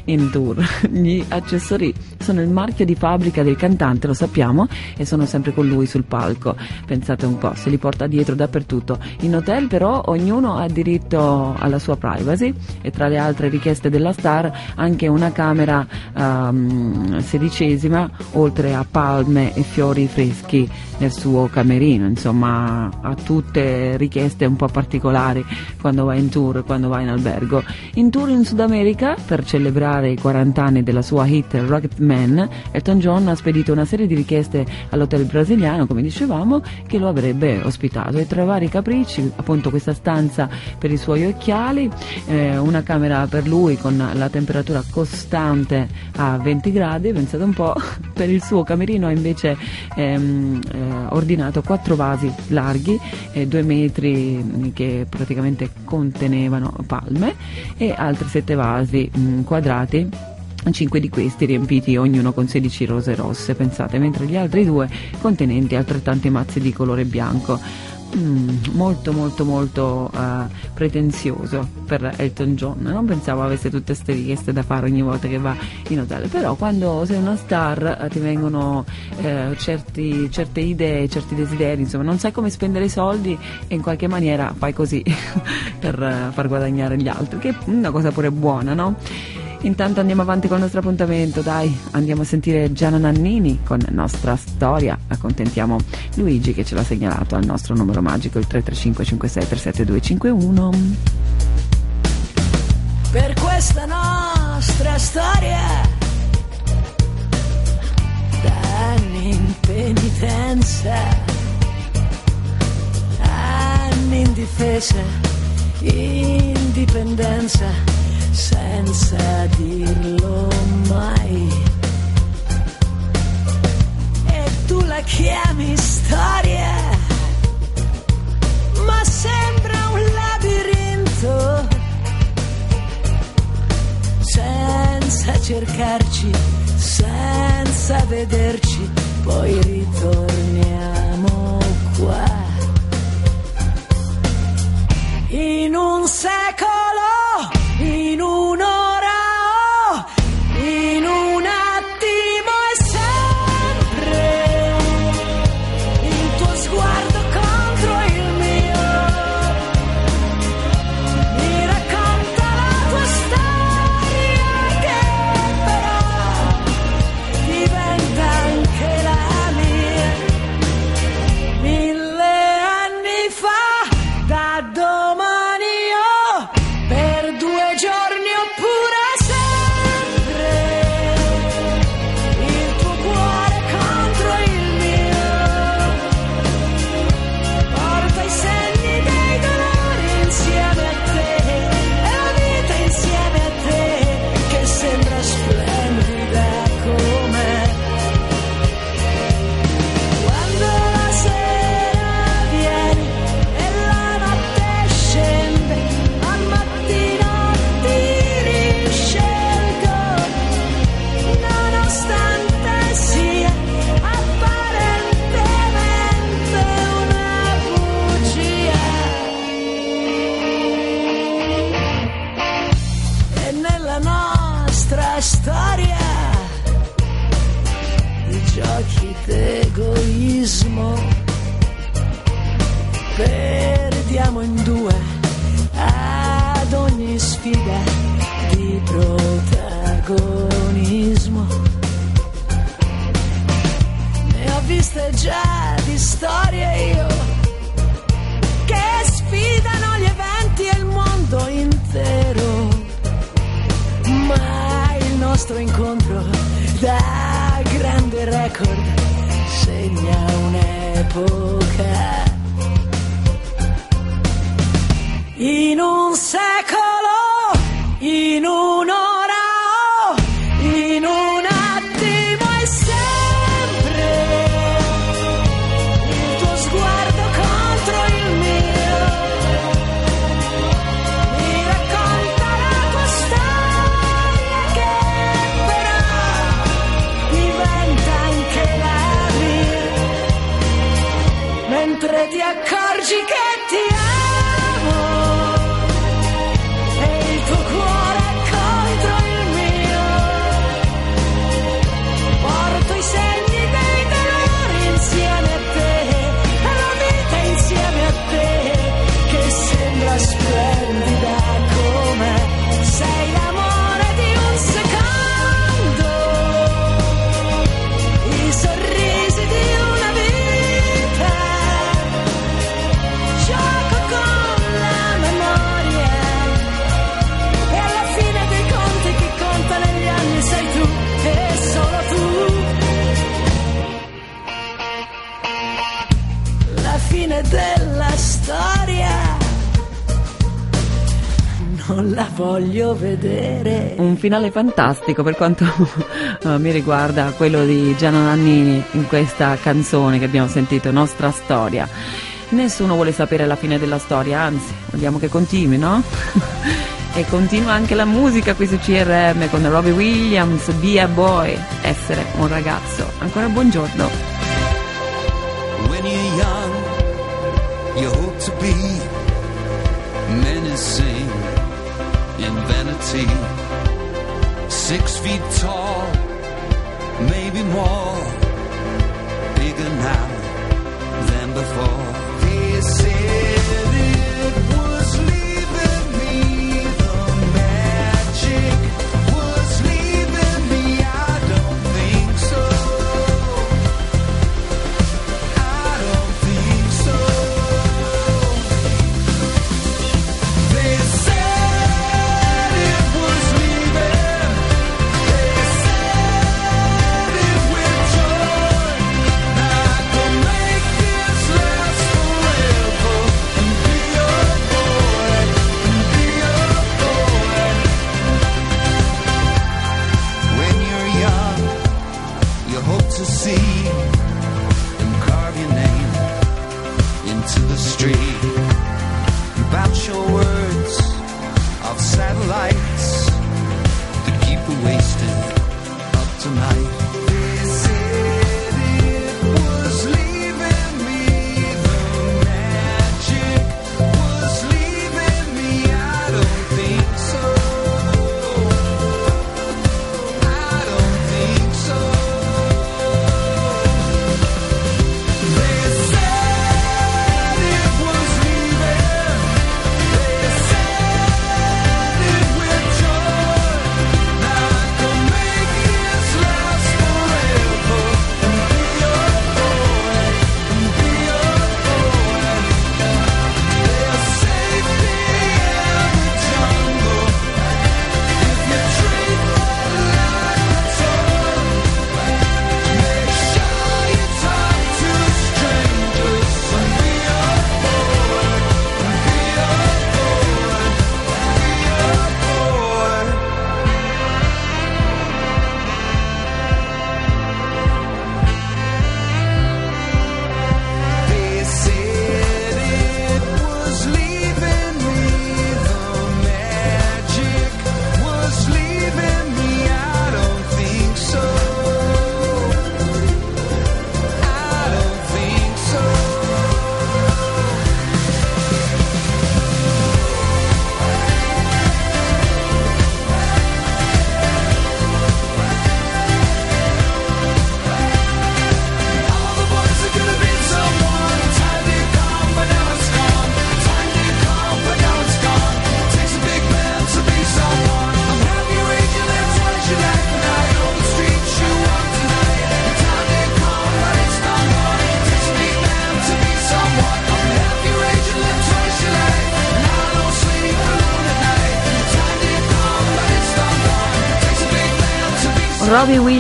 in tour? Gli accessori sono il marchio di fabbrica del cantante, lo sappiamo, e sono sempre con lui sul palco. Pensate un po', se li porta dietro dappertutto. In hotel però ognuno ha diritto alla sua privacy e tra le altre richieste della star anche una camera ehm, sedicesima oltre a palme e fiori freschi nel suo camerino, insomma ha tutte richieste un po' particolari quando va in tour, quando va in albergo. In tour in Sud America per celebrare i 40 anni della sua hit Rocket Man, Elton John ha spedito una serie di richieste all'hotel brasiliano, come dicevamo, che lo avrebbe ospitato. E tra vari capricci appunto questa stanza per i suoi occhiali, eh, una camera per lui con la temperatura costante a 20 gradi, pensate un po', per il suo camerino ha invece ehm, eh, ordinato quattro vasi larghi, eh, due metri che praticamente contenevano palme e altri sette vasi mh, quadrati 5 di questi riempiti ognuno con 16 rose rosse, pensate, mentre gli altri due contenenti altrettanti mazzi di colore bianco. Mm, molto molto molto uh, pretenzioso per Elton John non pensavo avesse tutte queste richieste da fare ogni volta che va in hotel però quando sei una star eh, ti vengono eh, certi, certe idee certi desideri insomma non sai come spendere i soldi e in qualche maniera fai così per uh, far guadagnare gli altri che è una cosa pure buona no? Intanto andiamo avanti con il nostro appuntamento, dai, andiamo a sentire Gianna Nannini con Nostra Storia, accontentiamo Luigi che ce l'ha segnalato al nostro numero magico il 335 56 37251. per questa nostra storia da anni in penitenza anni in difesa indipendenza senza dirlo mai e tu la chiami storia ma sembra un labirinto senza cercarci, senza vederci, poi ritorniamo qua. In un secolo, non la voglio vedere. Un finale fantastico per quanto eh, mi riguarda quello di Gianna Nannini in questa canzone che abbiamo sentito, Nostra Storia. Nessuno vuole sapere la fine della storia, anzi, vogliamo che continui, no? e continua anche la musica qui su CRM con Robbie Williams, Be a Boy, essere un ragazzo. Ancora buongiorno. Six feet tall, maybe more, bigger now than before.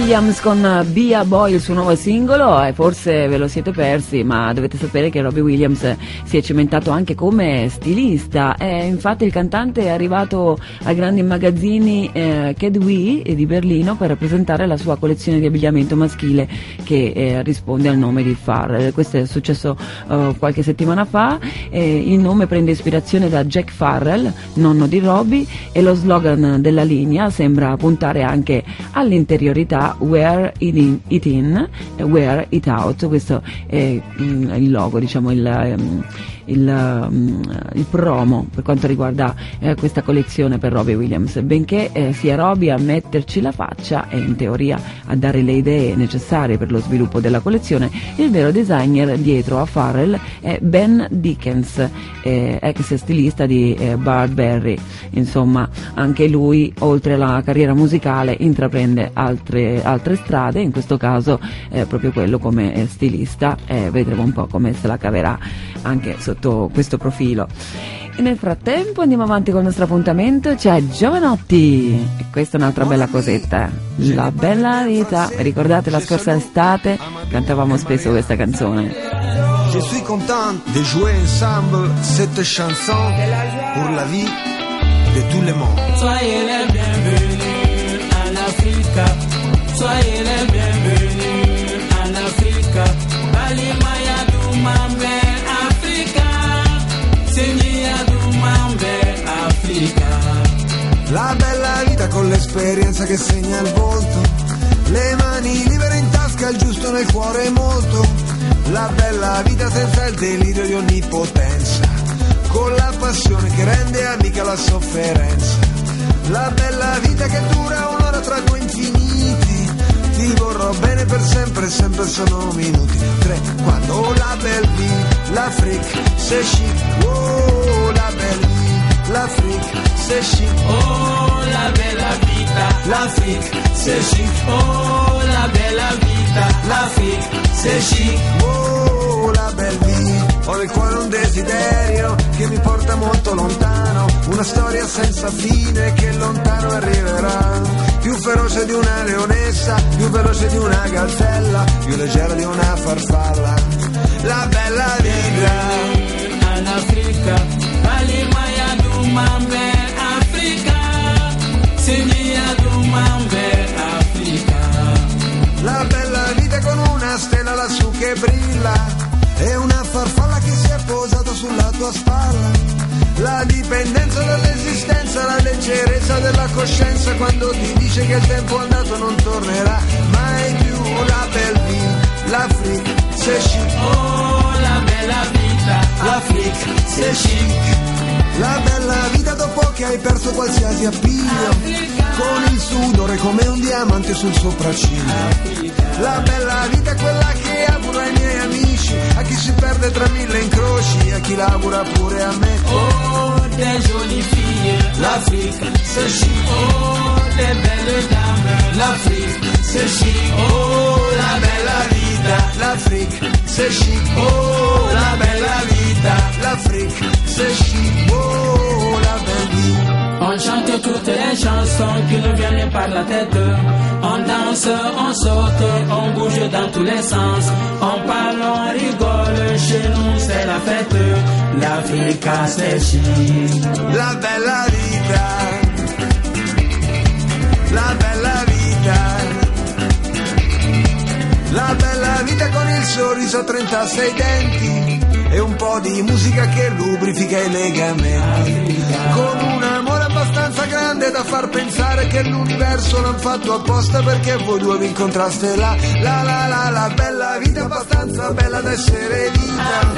Williams con eh, Be a Boy, il suo nuovo singolo, e forse ve lo siete persi, ma dovete sapere che Robbie Williams eh, si è cimentato anche come stilista. E infatti il cantante è arrivato ai grandi magazzini eh, Kedwee di Berlino per presentare la sua collezione di abbigliamento maschile che eh, risponde al nome di Farrell. Questo è successo eh, qualche settimana fa. eh, il nome prende ispirazione da Jack Farrell, nonno di Robbie, e lo slogan della linea sembra puntare anche all'interiorità wear it in, it in e wear it out. Questo è mm, il logo, diciamo il, ehm, il, mm, il promo per quanto riguarda eh, questa collezione per Robbie Williams. Benché eh, sia Robbie a metterci la faccia e in teoria a dare le idee necessarie per lo sviluppo della collezione, il vero designer dietro a Farrell è Ben Dickens, eh, ex stilista di eh, Barberry. Insomma, anche lui, oltre alla carriera musicale, intraprende altre, altre strade, in questo caso eh, proprio quello come eh, stilista, e vedremo un po' come se la caverà anche sotto questo profilo. E nel frattempo andiamo avanti con il nostro appuntamento, c'è Giovanotti e questa è un'altra bella cosetta, La bella vita. Ricordate la scorsa estate cantavamo spesso questa canzone. Je suis content de jouer ensemble cette chanson pour la vie de tout le monde. Soyez les bienvenus en Africa. Soyez les bienvenus en Africa. Balimaya Dumambe La bella vita con l'esperienza che segna il volto, le mani libere in tasca, il giusto nel cuore molto. La bella vita senza il delirio di onnipotenza, con la passione che rende amica la sofferenza. La bella vita che dura un'ora tra due infiniti. Ti vorrò bene per sempre, sempre sono minuti. Tre, quando la belle vie, l'Afrique, c'est chic. Oh, la belle vie, l'Afrique, c'est chic. Oh, la bella vita, l'Afrique, c'est chic. Oh, la bella vita, l'Afrique, c'est chic. Oh, la belle vie. Ho nel cuore un desiderio che mi porta molto lontano. Una storia senza fine che lontano arriverà. Più feroce di una leonessa, più veloce di una gazzella, più leggera di una farfalla. La bella vita. En Africa, Balimaya Dumambe Africa. Dumambe Africa. La bella vita con una stella lassù che brilla e una farfalla che si è posata sulla tua spalla. La dipendenza dall'esistenza, la leggerezza della coscienza quando ti dice che il tempo andato non tornerà mai più. La belle vie, l'Afrique, c'est chic. Oh, la bella vita, l'Afrique, c'est chic. La bella vita dopo che hai perso qualsiasi appiglio. Con il sudore come un diamante sul sopracciglio La bella vita è quella che auguro ai miei amici. A chi si perde tra mille incroci. A chi l'augura pure a me. Oh, des jolies filles, l'Afrique, c'est chic. Oh, des belles dames, l'Afrique, c'est chic. Oh, la bella vita, l'Afrique, c'est chic Oh, la bella vita, l'Afrique, c'est chic Oh, la belle vie On chante toutes les chansons qui nous viennent par la tête. On danse, on saute, on bouge dans tous les sens. On parle, on rigole, chez nous c'est la fête. L'Africa c'est chic. La bella vita La bella La bella vita con il sorriso a 36 denti E un po' di musica che lubrifica i legamenti. Con un amore abbastanza grande da far pensare che l'universo l'han fatto apposta perché voi due vi incontraste là. La la la la bella vita abbastanza bella da essere vita.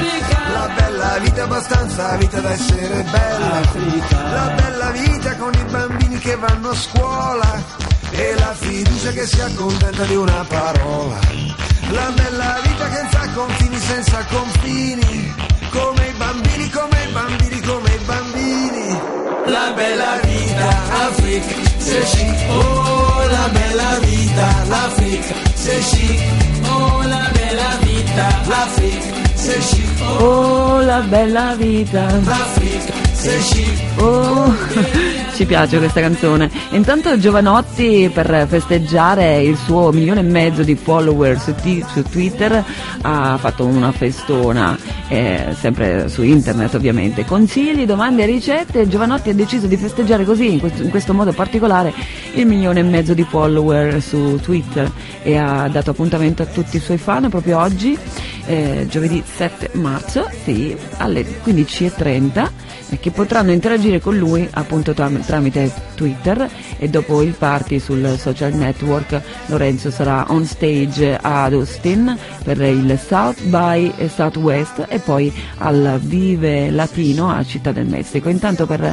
La bella vita abbastanza vita da essere bella. La bella vita con i bambini che vanno a scuola e la fiducia che si accontenta di una parola. La bella vita che senza confini, senza confini, come i bambini, come i bambini, come i bambini. La bella vita, Africa, c'est chic. Oh, la bella vita, l'Afrique, c'est chic. Oh, la bella vita, l'Afrique, c'est chic. Oh, la bella vita. Chic. Oh, ci piace questa canzone. Intanto Giovanotti per festeggiare il suo milione e mezzo di follower su, su Twitter ha fatto una festona, eh, sempre su internet ovviamente. Consigli, domande e ricette. Giovanotti ha deciso di festeggiare così, in questo, in questo modo particolare, il milione e mezzo di follower su Twitter e ha dato appuntamento a tutti i suoi fan proprio oggi, eh, giovedì 7 marzo, sì, alle 15.30 e che potranno interagire con lui appunto tram- tramite Twitter e dopo il party sul social network Lorenzo sarà on stage ad Austin per il South by Southwest e poi al Vive Latino a Città del Messico. Intanto per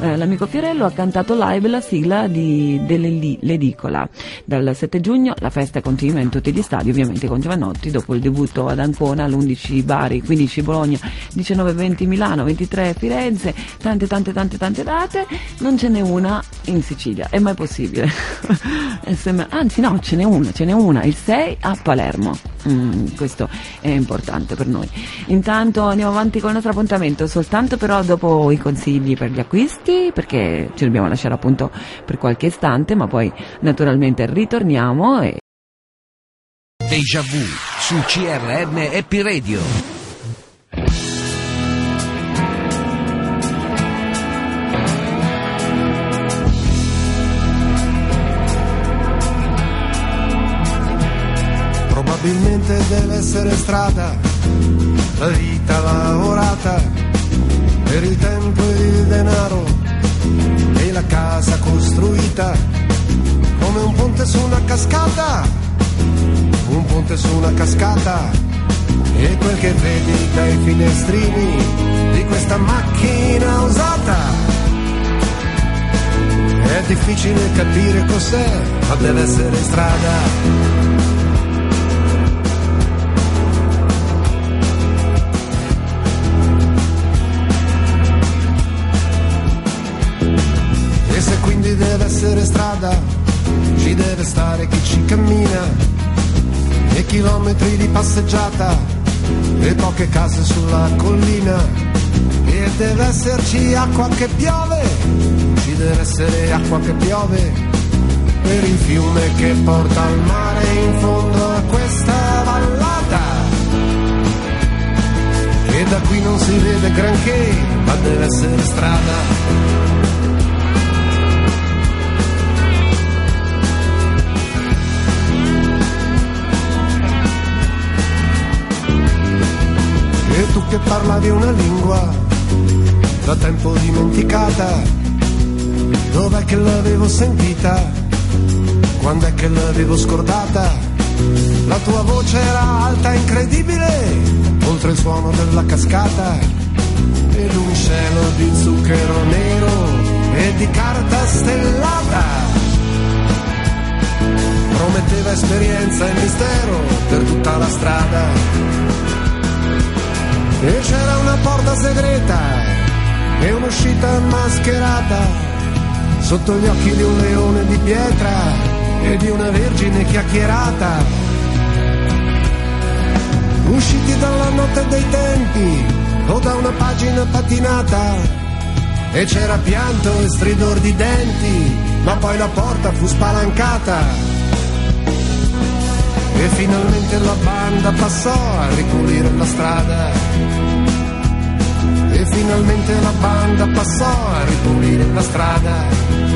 eh, l'amico Fiorello ha cantato live la sigla di, dell'edicola. Dal 7 giugno la festa continua in tutti gli stadi, ovviamente con Giovanotti, dopo il debutto ad Ancona, l'11 Bari, 15 Bologna, 19-20 Milano, 23 Firenze, tante tante tante tante date, non ce n'è una in Sicilia, è mai possibile. Anzi no, ce n'è una, ce n'è una, il 6 a Palermo. Mm, questo è importante per noi. Intanto andiamo avanti con il nostro appuntamento, soltanto però dopo i consigli per gli acquisti, perché ci dobbiamo lasciare appunto per qualche istante, ma poi naturalmente ritorniamo Deja Vu su CRM Happy Radio. probabilmente deve essere strada, la vita lavorata, per il tempo e il denaro e la casa costruita, come un ponte su una cascata un ponte su una cascata e quel che vedi dai finestrini di questa macchina usata. È difficile capire cos'è, ma deve essere strada. E se quindi deve essere strada, ci deve stare chi ci cammina, e chilometri di passeggiata, e poche case sulla collina, e deve esserci acqua che piove, ci deve essere acqua che piove, per il fiume che porta al mare in fondo a questa vallata. E da qui non si vede granché, ma deve essere strada. Tu che parlavi una lingua da tempo dimenticata, dov'è che l'avevo sentita? Quando è che l'avevo scordata? La tua voce era alta incredibile, oltre il suono della cascata, ed un cielo di zucchero nero e di carta stellata. Prometteva esperienza e mistero per tutta la strada. E c'era una porta segreta e un'uscita mascherata sotto gli occhi di un leone di pietra e di una vergine chiacchierata. Usciti dalla notte dei tempi o da una pagina patinata e c'era pianto e stridor di denti, ma poi la porta fu spalancata. E finalmente la banda passò a ripulire la strada. E finalmente la banda passò a ripulire la strada.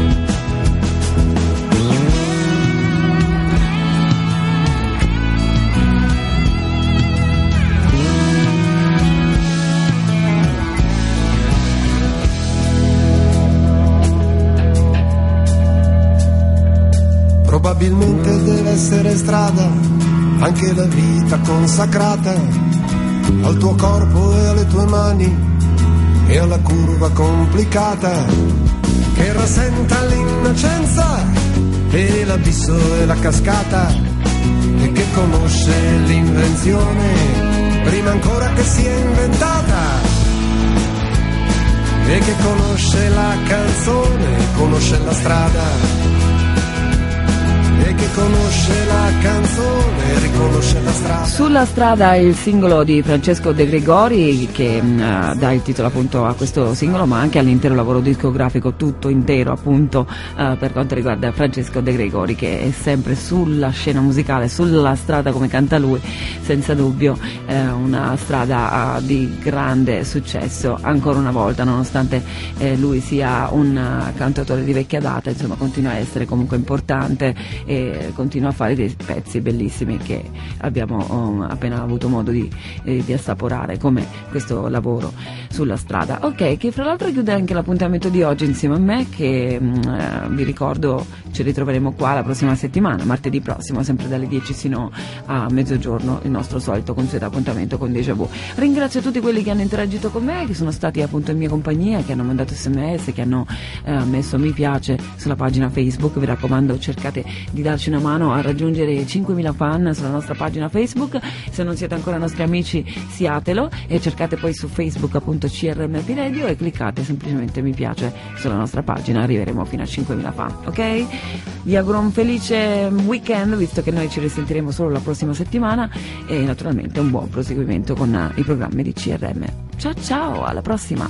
Probabilmente deve essere strada, anche la vita consacrata al tuo corpo e alle tue mani e alla curva complicata che rasenta l'innocenza e l'abisso e la cascata e che conosce l'invenzione prima ancora che sia inventata e che conosce la canzone, conosce la strada e che conosce la canzone, riconosce la strada. Sulla strada il singolo di Francesco De Gregori che mh, dà il titolo appunto a questo singolo ma anche all'intero lavoro discografico tutto intero appunto eh, per quanto riguarda Francesco De Gregori che è sempre sulla scena musicale, sulla strada come canta lui, senza dubbio eh, una strada eh, di grande successo ancora una volta nonostante eh, lui sia un eh, cantautore di vecchia data, insomma continua a essere comunque importante e continua a fare dei pezzi bellissimi che abbiamo um, appena avuto modo di, eh, di assaporare come questo lavoro sulla strada. Ok, che fra l'altro chiude anche l'appuntamento di oggi insieme a me che eh, vi ricordo ci ritroveremo qua la prossima settimana, martedì prossimo, sempre dalle 10 sino a mezzogiorno, il nostro solito consueto appuntamento con Deja Vu. Ringrazio tutti quelli che hanno interagito con me, che sono stati appunto in mia compagnia, che hanno mandato sms, che hanno eh, messo mi piace sulla pagina Facebook, vi raccomando cercate di darci una mano a raggiungere i 5.000 fan sulla nostra pagina Facebook, se non siete ancora nostri amici siatelo e cercate poi su Facebook appunto CRMP Radio e cliccate semplicemente mi piace sulla nostra pagina, arriveremo fino a 5.000 fan, ok? Vi auguro un felice weekend visto che noi ci risentiremo solo la prossima settimana e naturalmente un buon proseguimento con i programmi di CRM. Ciao ciao, alla prossima!